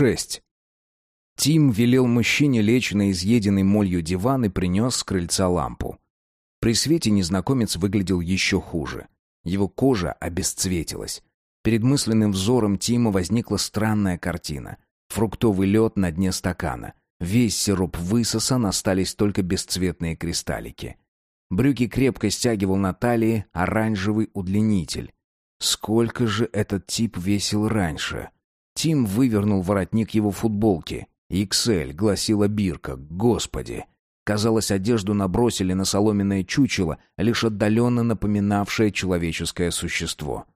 шесть. Тим велел мужчине лечь на изъеденный молью диван и принес с крыльца лампу. При свете незнакомец выглядел еще хуже. Его кожа обесцветилась. Перед мысленным взором Тима возникла странная картина. Фруктовый лед на дне стакана. Весь сироп высосан, остались только бесцветные кристаллики. Брюки крепко стягивал на талии оранжевый удлинитель. Сколько же этот тип весил раньше? Тим вывернул воротник его футболки. «XL», — гласила бирка. «Господи!» Казалось, одежду набросили на соломенное чучело, лишь отдаленно напоминавшее человеческое существо.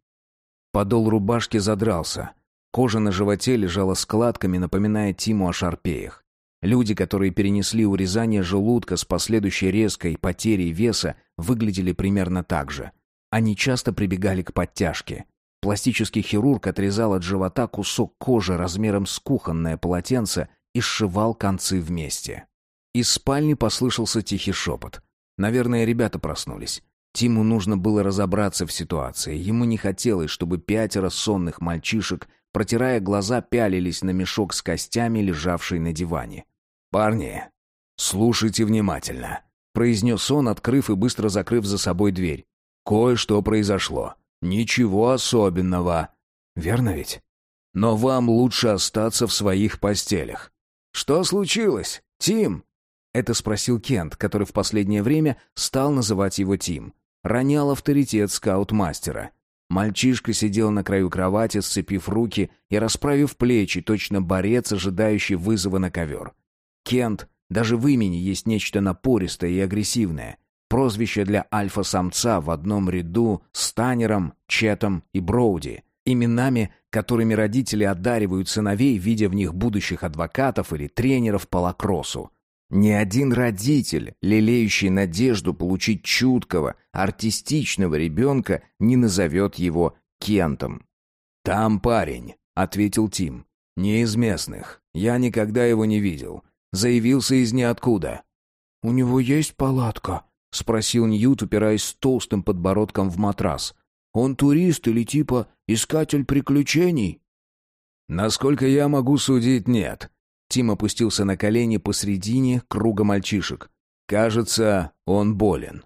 Подол рубашки задрался. Кожа на животе лежала складками, напоминая Тиму о шарпеях. Люди, которые перенесли урезание желудка с последующей резкой потерей веса, выглядели примерно так же. Они часто прибегали к подтяжке. Пластический хирург отрезал от живота кусок кожи размером с кухонное полотенце и сшивал концы вместе. Из спальни послышался тихий шепот. Наверное, ребята проснулись. Тиму нужно было разобраться в ситуации. Ему не хотелось, чтобы пятеро сонных мальчишек, протирая глаза, пялились на мешок с костями, лежавший на диване. «Парни, слушайте внимательно», — произнес он, открыв и быстро закрыв за собой дверь. «Кое-что произошло. Ничего особенного. Верно ведь? Но вам лучше остаться в своих постелях». «Что случилось, Тим?» Это спросил Кент, который в последнее время стал называть его Тим ронял авторитет скаут-мастера. Мальчишка сидел на краю кровати, сцепив руки и расправив плечи, точно борец, ожидающий вызова на ковер. Кент, даже в имени есть нечто напористое и агрессивное. Прозвище для альфа-самца в одном ряду с Танером, Четом и Броуди. Именами, которыми родители одаривают сыновей, видя в них будущих адвокатов или тренеров по лакроссу. Ни один родитель, лелеющий надежду получить чуткого, артистичного ребенка, не назовет его Кентом. «Там парень», — ответил Тим. «Не из местных. Я никогда его не видел. Заявился из ниоткуда». «У него есть палатка?» — спросил Ньют, упираясь толстым подбородком в матрас. «Он турист или типа искатель приключений?» «Насколько я могу судить, нет. Тим опустился на колени посредине круга мальчишек. Кажется, он болен.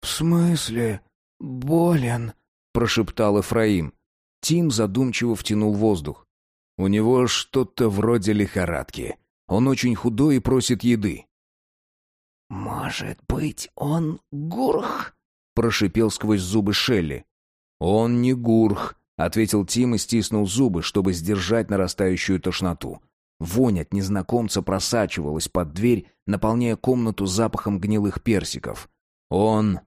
«В смысле болен?» — прошептал Эфраим. Тим задумчиво втянул воздух. «У него что-то вроде лихорадки. Он очень худой и просит еды». «Может быть, он гурх?» — прошипел сквозь зубы Шелли. «Он не гурх», — ответил Тим и стиснул зубы, чтобы сдержать нарастающую тошноту. Вонь от незнакомца просачивалась под дверь, наполняя комнату запахом гнилых персиков. Он...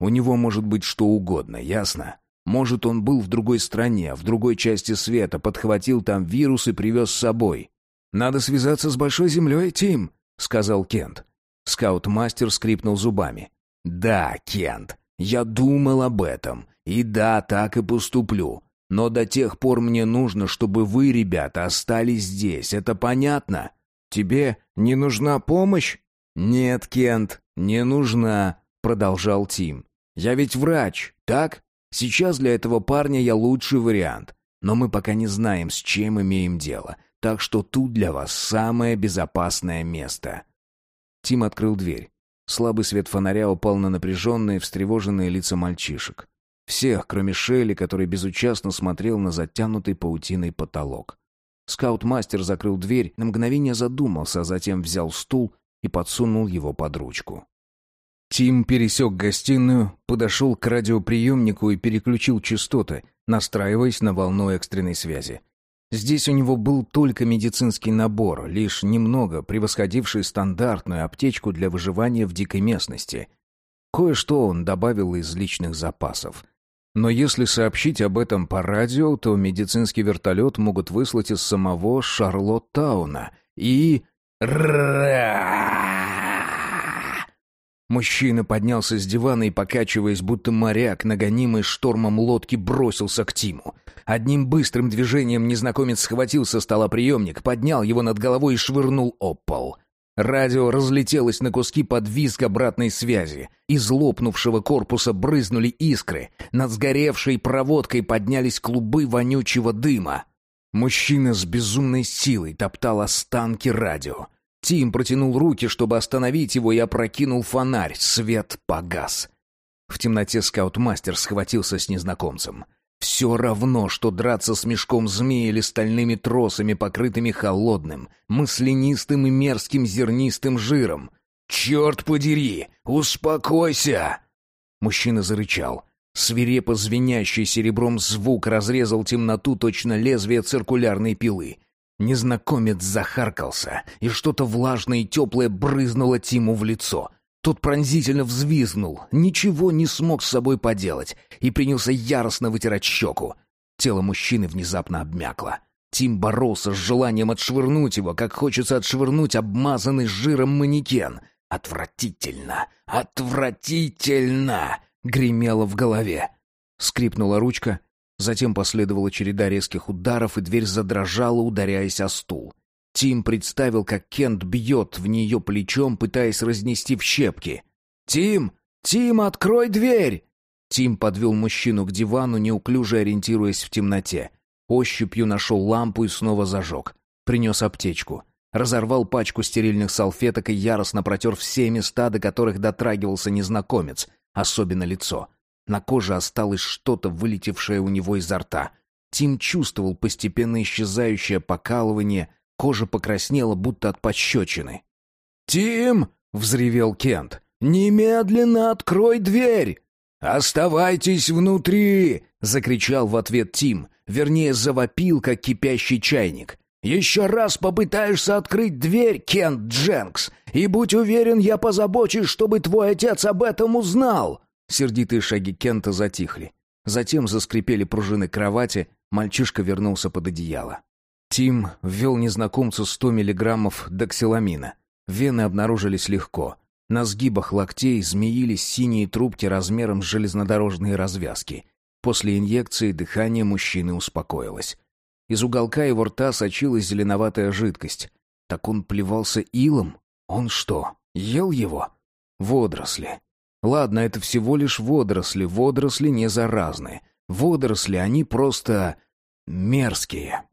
У него может быть что угодно, ясно? Может, он был в другой стране, в другой части света, подхватил там вирус и привез с собой. «Надо связаться с Большой Землей, Тим», — сказал Кент. Скаут-мастер скрипнул зубами. «Да, Кент, я думал об этом. И да, так и поступлю. Но до тех пор мне нужно, чтобы вы, ребята, остались здесь. Это понятно? Тебе не нужна помощь? Нет, Кент, не нужна, продолжал Тим. Я ведь врач, так? Сейчас для этого парня я лучший вариант. Но мы пока не знаем, с чем имеем дело. Так что тут для вас самое безопасное место. Тим открыл дверь. Слабый свет фонаря упал на напряженные, встревоженные лица мальчишек. Всех, кроме Шелли, который безучастно смотрел на затянутый паутиной потолок. Скаут-мастер закрыл дверь, на мгновение задумался, а затем взял стул и подсунул его под ручку. Тим пересек гостиную, подошел к радиоприемнику и переключил частоты, настраиваясь на волну экстренной связи. Здесь у него был только медицинский набор, лишь немного превосходивший стандартную аптечку для выживания в дикой местности. Кое-что он добавил из личных запасов — но если сообщить об этом по радио, то медицинский вертолет могут выслать из самого Шарлоттауна. И... Мужчина поднялся с дивана и, покачиваясь, будто моряк, нагонимый штормом лодки, бросился к Тиму. Одним быстрым движением незнакомец схватил со стола приемник, поднял его над головой и швырнул об пол. Радио разлетелось на куски под визг обратной связи. Из лопнувшего корпуса брызнули искры. Над сгоревшей проводкой поднялись клубы вонючего дыма. Мужчина с безумной силой топтал останки радио. Тим протянул руки, чтобы остановить его, и опрокинул фонарь. Свет погас. В темноте скаут-мастер схватился с незнакомцем. Все равно, что драться с мешком змеи или стальными тросами, покрытыми холодным, маслянистым и мерзким зернистым жиром. «Черт подери! Успокойся!» Мужчина зарычал. Свирепо звенящий серебром звук разрезал темноту точно лезвие циркулярной пилы. Незнакомец захаркался, и что-то влажное и теплое брызнуло Тиму в лицо. Тот пронзительно взвизгнул, ничего не смог с собой поделать, и принялся яростно вытирать щеку. Тело мужчины внезапно обмякло. Тим боролся с желанием отшвырнуть его, как хочется отшвырнуть обмазанный жиром манекен. «Отвратительно! Отвратительно!» — гремело в голове. Скрипнула ручка, Затем последовала череда резких ударов, и дверь задрожала, ударяясь о стул. Тим представил, как Кент бьет в нее плечом, пытаясь разнести в щепки. «Тим! Тим, открой дверь!» Тим подвел мужчину к дивану, неуклюже ориентируясь в темноте. Ощупью нашел лампу и снова зажег. Принес аптечку. Разорвал пачку стерильных салфеток и яростно протер все места, до которых дотрагивался незнакомец, особенно лицо. На коже осталось что-то, вылетевшее у него изо рта. Тим чувствовал постепенно исчезающее покалывание, кожа покраснела, будто от пощечины. «Тим!» — взревел Кент. «Немедленно открой дверь!» «Оставайтесь внутри!» — закричал в ответ Тим, вернее, завопил, как кипящий чайник. «Еще раз попытаешься открыть дверь, Кент Дженкс, и будь уверен, я позабочусь, чтобы твой отец об этом узнал!» Сердитые шаги Кента затихли. Затем заскрипели пружины кровати, мальчишка вернулся под одеяло. Тим ввел незнакомцу 100 миллиграммов доксиламина. Вены обнаружились легко. На сгибах локтей змеились синие трубки размером с железнодорожные развязки. После инъекции дыхание мужчины успокоилось. Из уголка его рта сочилась зеленоватая жидкость. Так он плевался илом? Он что, ел его? Водоросли. Ладно, это всего лишь водоросли, водоросли не заразны. Водоросли, они просто... мерзкие.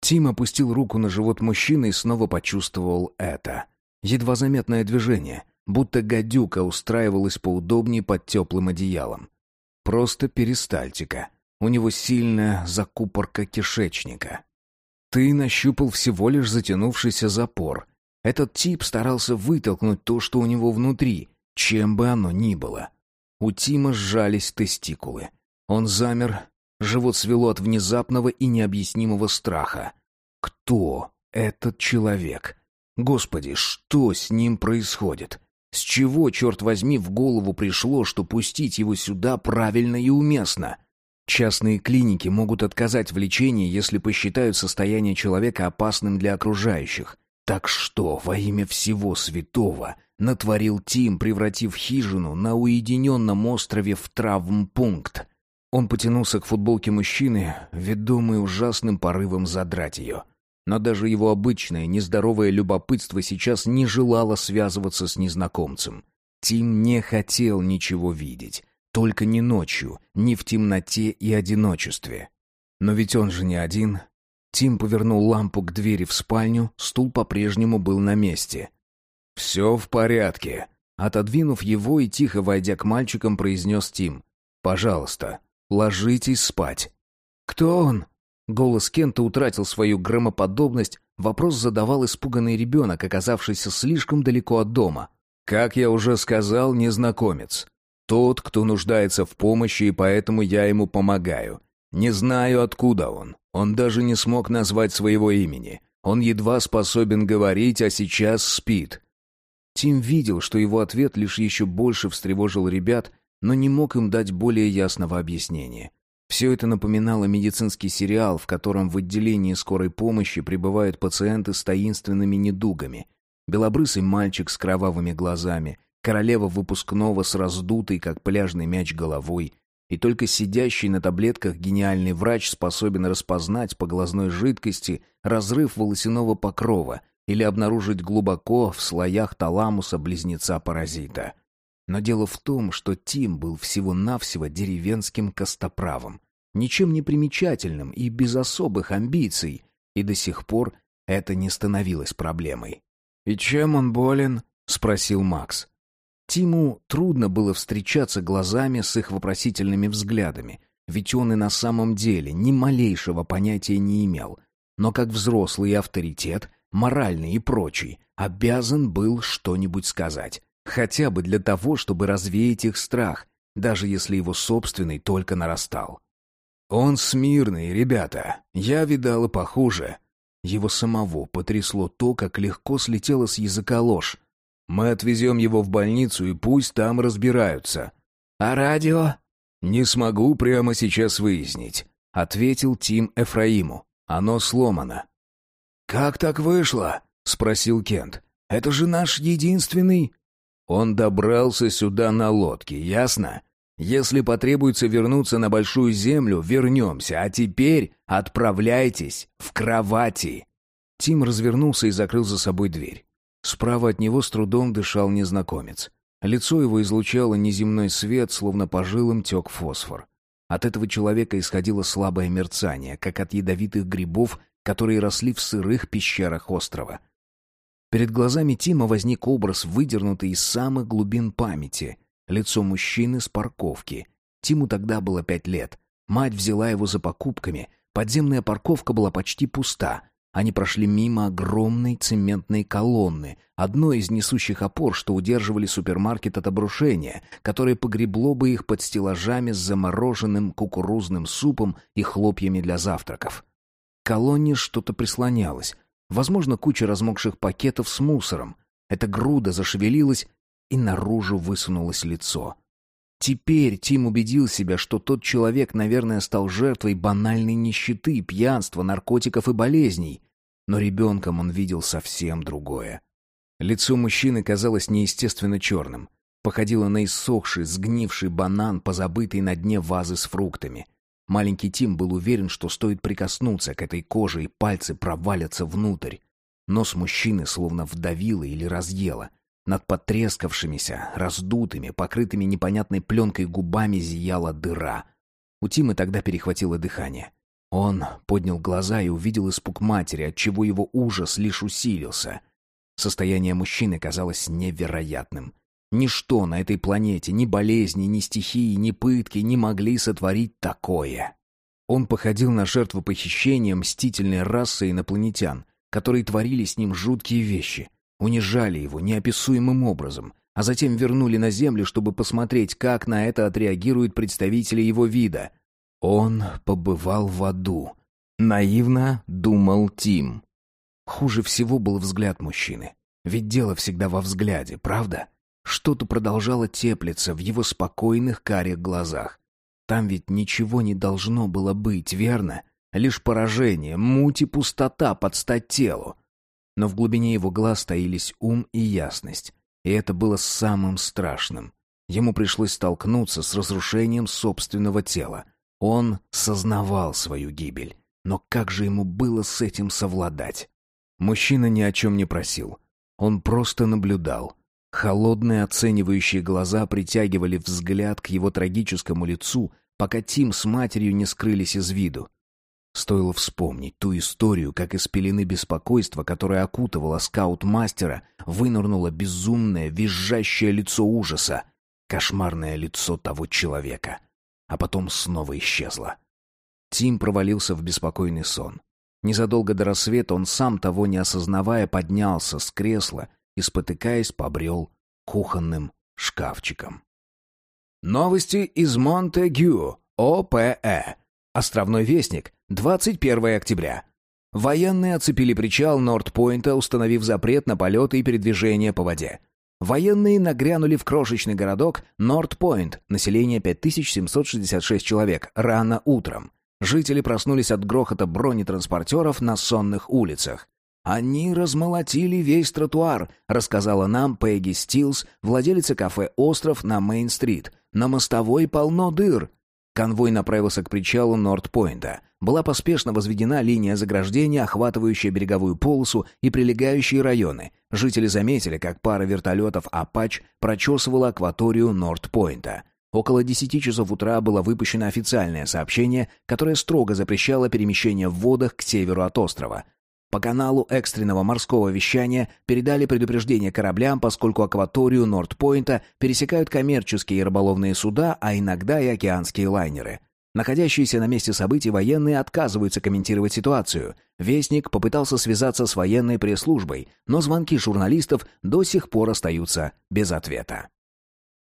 Тим опустил руку на живот мужчины и снова почувствовал это. Едва заметное движение, будто гадюка устраивалась поудобнее под теплым одеялом. Просто перистальтика. У него сильная закупорка кишечника. Ты нащупал всего лишь затянувшийся запор. Этот тип старался вытолкнуть то, что у него внутри, чем бы оно ни было. У Тима сжались тестикулы. Он замер, живот свело от внезапного и необъяснимого страха. Кто этот человек? Господи, что с ним происходит? С чего, черт возьми, в голову пришло, что пустить его сюда правильно и уместно? Частные клиники могут отказать в лечении, если посчитают состояние человека опасным для окружающих. Так что, во имя всего святого, натворил Тим, превратив хижину на уединенном острове в травмпункт? Он потянулся к футболке мужчины, ведомый ужасным порывом задрать ее. Но даже его обычное, нездоровое любопытство сейчас не желало связываться с незнакомцем. Тим не хотел ничего видеть. Только не ночью, не в темноте и одиночестве. Но ведь он же не один, Тим повернул лампу к двери в спальню, стул по-прежнему был на месте. «Все в порядке», — отодвинув его и тихо войдя к мальчикам, произнес Тим. «Пожалуйста, ложитесь спать». «Кто он?» Голос Кента утратил свою громоподобность, вопрос задавал испуганный ребенок, оказавшийся слишком далеко от дома. «Как я уже сказал, незнакомец. Тот, кто нуждается в помощи, и поэтому я ему помогаю. Не знаю, откуда он. Он даже не смог назвать своего имени. Он едва способен говорить, а сейчас спит. Тим видел, что его ответ лишь еще больше встревожил ребят, но не мог им дать более ясного объяснения. Все это напоминало медицинский сериал, в котором в отделении скорой помощи пребывают пациенты с таинственными недугами. Белобрысый мальчик с кровавыми глазами, королева выпускного с раздутой, как пляжный мяч, головой, и только сидящий на таблетках гениальный врач способен распознать по глазной жидкости разрыв волосяного покрова или обнаружить глубоко в слоях таламуса близнеца-паразита. Но дело в том, что Тим был всего-навсего деревенским костоправом. ничем не примечательным и без особых амбиций, и до сих пор это не становилось проблемой. «И чем он болен?» — спросил Макс. Тиму трудно было встречаться глазами с их вопросительными взглядами, ведь он и на самом деле ни малейшего понятия не имел. Но как взрослый авторитет, моральный и прочий, обязан был что-нибудь сказать. Хотя бы для того, чтобы развеять их страх, даже если его собственный только нарастал. «Он смирный, ребята. Я видал и похуже». Его самого потрясло то, как легко слетело с языка ложь. «Мы отвезем его в больницу, и пусть там разбираются». «А радио?» «Не смогу прямо сейчас выяснить», — ответил Тим Эфраиму. «Оно сломано». «Как так вышло?» — спросил Кент. «Это же наш единственный...» Он добрался сюда на лодке, ясно? Если потребуется вернуться на Большую Землю, вернемся, а теперь отправляйтесь в кровати». Тим развернулся и закрыл за собой дверь. Справа от него с трудом дышал незнакомец. Лицо его излучало неземной свет, словно по жилам тек фосфор. От этого человека исходило слабое мерцание, как от ядовитых грибов, которые росли в сырых пещерах острова. Перед глазами Тима возник образ, выдернутый из самых глубин памяти. Лицо мужчины с парковки. Тиму тогда было пять лет. Мать взяла его за покупками. Подземная парковка была почти пуста. Они прошли мимо огромной цементной колонны, одной из несущих опор, что удерживали супермаркет от обрушения, которое погребло бы их под стеллажами с замороженным кукурузным супом и хлопьями для завтраков. Колонне что-то прислонялось. Возможно, куча размокших пакетов с мусором. Эта груда зашевелилась, и наружу высунулось лицо. Теперь Тим убедил себя, что тот человек, наверное, стал жертвой банальной нищеты, пьянства, наркотиков и болезней. Но ребенком он видел совсем другое. Лицо мужчины казалось неестественно черным. Походило на иссохший, сгнивший банан, позабытый на дне вазы с фруктами. Маленький Тим был уверен, что стоит прикоснуться к этой коже, и пальцы провалятся внутрь. Нос мужчины словно вдавило или разъело — над потрескавшимися, раздутыми, покрытыми непонятной пленкой губами зияла дыра. У Тимы тогда перехватило дыхание. Он поднял глаза и увидел испуг матери, отчего его ужас лишь усилился. Состояние мужчины казалось невероятным. Ничто на этой планете, ни болезни, ни стихии, ни пытки не могли сотворить такое. Он походил на жертву похищения мстительной расы инопланетян, которые творили с ним жуткие вещи — унижали его неописуемым образом, а затем вернули на землю, чтобы посмотреть, как на это отреагируют представители его вида. Он побывал в аду. Наивно думал Тим. Хуже всего был взгляд мужчины. Ведь дело всегда во взгляде, правда? Что-то продолжало теплиться в его спокойных карих глазах. Там ведь ничего не должно было быть, верно? Лишь поражение, муть и пустота под стать телу. Но в глубине его глаз таились ум и ясность. И это было самым страшным. Ему пришлось столкнуться с разрушением собственного тела. Он сознавал свою гибель. Но как же ему было с этим совладать? Мужчина ни о чем не просил. Он просто наблюдал. Холодные оценивающие глаза притягивали взгляд к его трагическому лицу, пока Тим с матерью не скрылись из виду. Стоило вспомнить ту историю, как из пелены беспокойства, которая окутывала скаут-мастера, вынырнуло безумное, визжащее лицо ужаса, кошмарное лицо того человека, а потом снова исчезло. Тим провалился в беспокойный сон. Незадолго до рассвета он сам того не осознавая поднялся с кресла и, спотыкаясь, побрел кухонным шкафчиком. Новости из Монтегю, ОПЭ. Островной вестник, 21 октября. Военные оцепили причал Норт-Пойнта, установив запрет на полеты и передвижение по воде. Военные нагрянули в крошечный городок Норт-Пойнт, население 5766 человек, рано утром. Жители проснулись от грохота бронетранспортеров на сонных улицах. «Они размолотили весь тротуар», — рассказала нам Пегги Стилс, владелица кафе «Остров» на Мейн-стрит. «На мостовой полно дыр. Конвой направился к причалу Норт-Пойнта. Была поспешно возведена линия заграждения, охватывающая береговую полосу и прилегающие районы. Жители заметили, как пара вертолетов «Апач» прочесывала акваторию Норт-Пойнта. Около 10 часов утра было выпущено официальное сообщение, которое строго запрещало перемещение в водах к северу от острова. По каналу экстренного морского вещания передали предупреждение кораблям, поскольку акваторию Норт-Пойнта пересекают коммерческие и рыболовные суда, а иногда и океанские лайнеры. Находящиеся на месте событий военные отказываются комментировать ситуацию. Вестник попытался связаться с военной пресс-службой, но звонки журналистов до сих пор остаются без ответа.